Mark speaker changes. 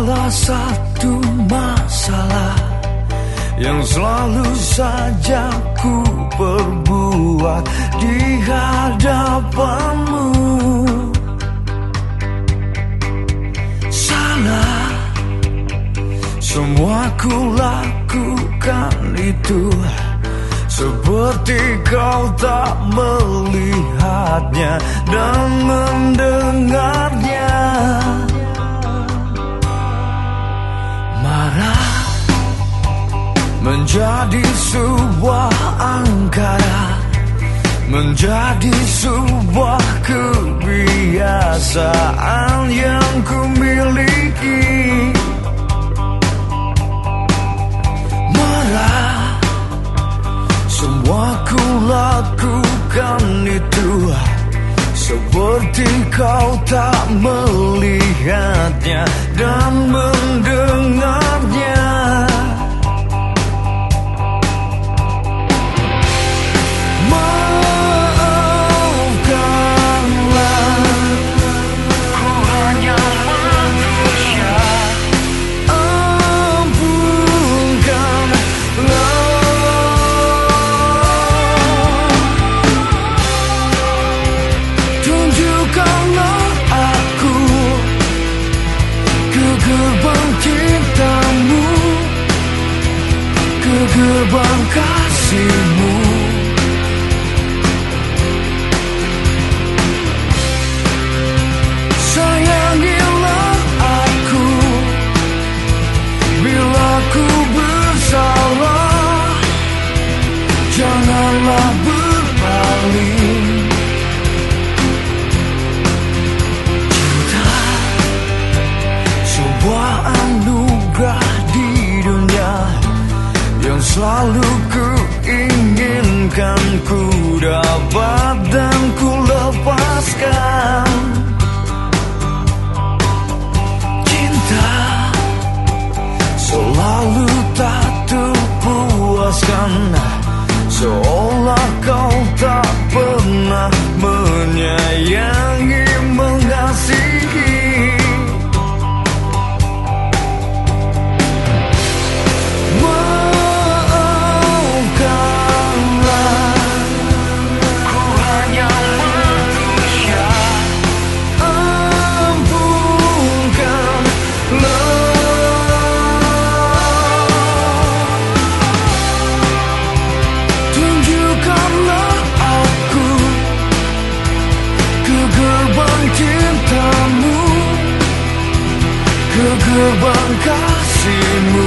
Speaker 1: Adalah satu masalah Yang selalu saja ku perbuat Di hadapanmu. Salah. Semua ku lakukan itu seperti kau tak melihatnya dan mendengarnya menjadi sebuah angkara. Menjadi sebuah kebiasaan yang ku miliki lakukan itu. Seperti kau tak melihatnya. Dan gerbang kasihmu Selalu kuinginkan ku dapat dan ku lepaskan. Cinta selalu tak terpuaskan. Seolah kau tak pernah menyayangi kasihmu